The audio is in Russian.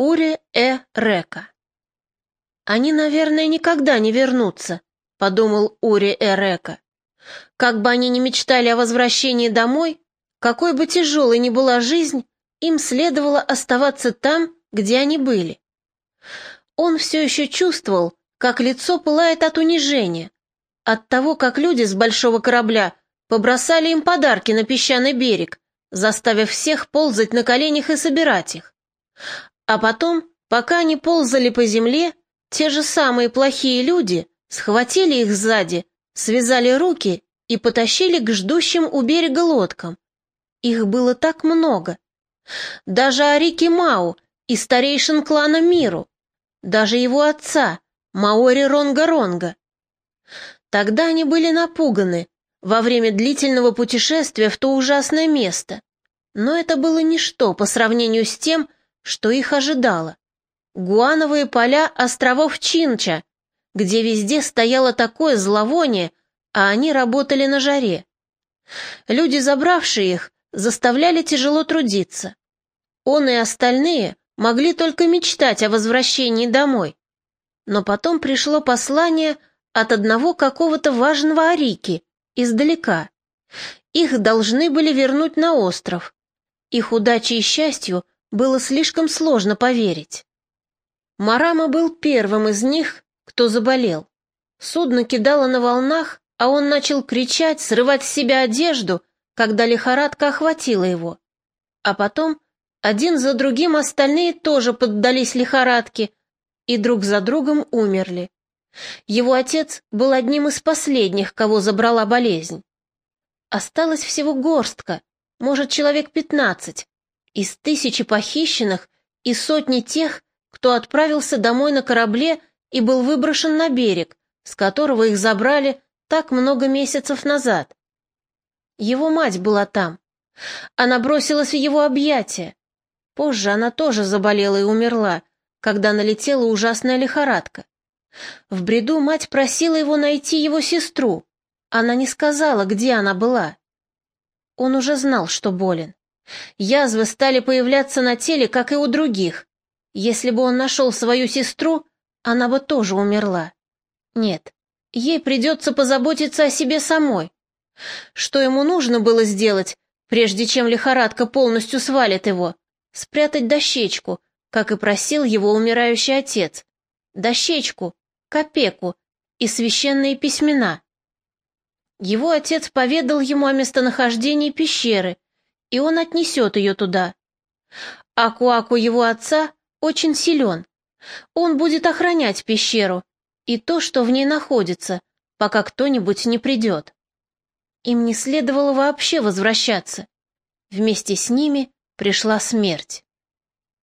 Ури-э-Река. «Они, наверное, никогда не вернутся», — подумал Ури-э-Река. «Как бы они ни мечтали о возвращении домой, какой бы тяжелой ни была жизнь, им следовало оставаться там, где они были. Он все еще чувствовал, как лицо пылает от унижения, от того, как люди с большого корабля побросали им подарки на песчаный берег, заставив всех ползать на коленях и собирать их. А потом, пока они ползали по земле, те же самые плохие люди схватили их сзади, связали руки и потащили к ждущим у берега лодкам. Их было так много. Даже Арики Мау и старейшин клана Миру, даже его отца, Маори Ронга-Ронга. Тогда они были напуганы во время длительного путешествия в то ужасное место, но это было ничто по сравнению с тем, что их ожидало. Гуановые поля островов Чинча, где везде стояло такое зловоние, а они работали на жаре. Люди, забравшие их, заставляли тяжело трудиться. Он и остальные могли только мечтать о возвращении домой. Но потом пришло послание от одного какого-то важного Арики, издалека. Их должны были вернуть на остров. Их удаче и счастью было слишком сложно поверить. Марама был первым из них, кто заболел. Судно кидало на волнах, а он начал кричать, срывать с себя одежду, когда лихорадка охватила его. А потом один за другим остальные тоже поддались лихорадке и друг за другом умерли. Его отец был одним из последних, кого забрала болезнь. Осталось всего горстка, может, человек пятнадцать, из тысячи похищенных и сотни тех, кто отправился домой на корабле и был выброшен на берег, с которого их забрали так много месяцев назад. Его мать была там. Она бросилась в его объятия. Позже она тоже заболела и умерла, когда налетела ужасная лихорадка. В бреду мать просила его найти его сестру. Она не сказала, где она была. Он уже знал, что болен. Язвы стали появляться на теле, как и у других. Если бы он нашел свою сестру, она бы тоже умерла. Нет, ей придется позаботиться о себе самой. Что ему нужно было сделать, прежде чем лихорадка полностью свалит его? Спрятать дощечку, как и просил его умирающий отец. Дощечку, копеку и священные письмена. Его отец поведал ему о местонахождении пещеры, и он отнесет ее туда. Акуаку его отца очень силен. Он будет охранять пещеру и то, что в ней находится, пока кто-нибудь не придет. Им не следовало вообще возвращаться. Вместе с ними пришла смерть.